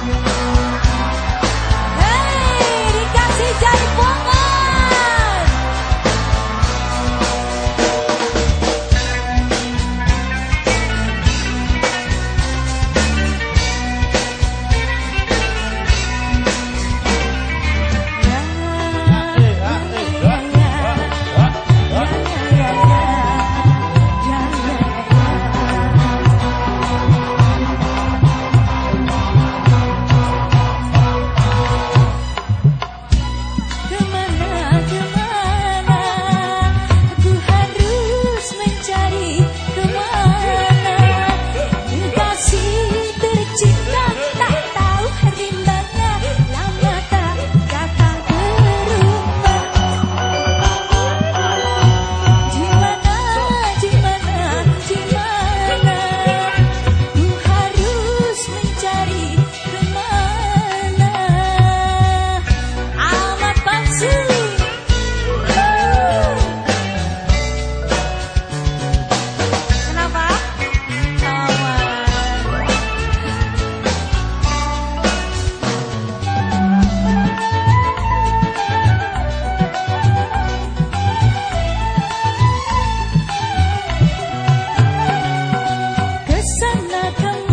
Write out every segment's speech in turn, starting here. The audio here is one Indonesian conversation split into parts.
Bye. come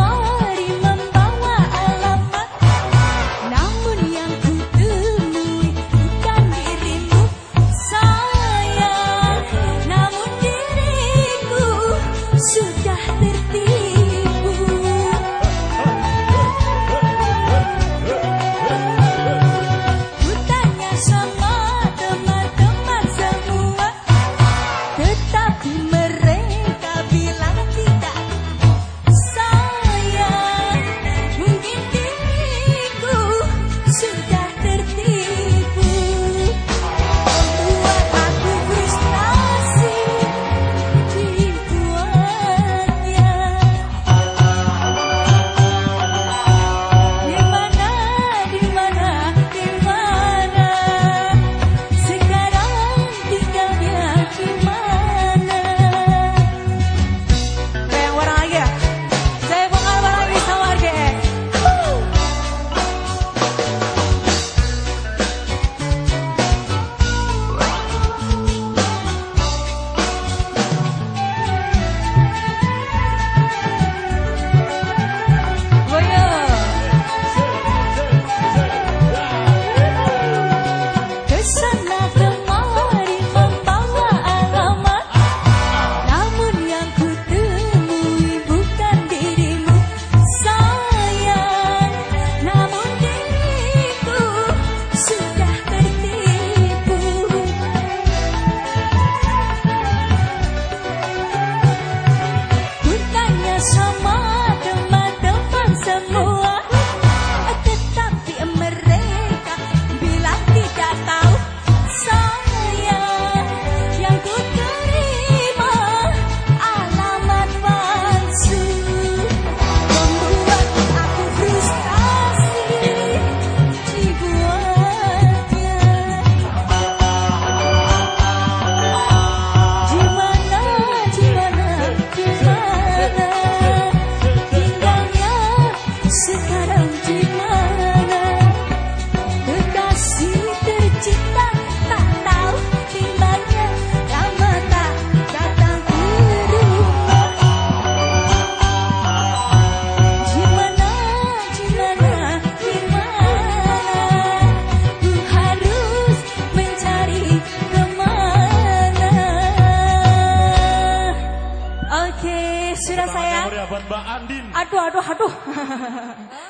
saya. Mbak Andin. Aduh, aduh, aduh.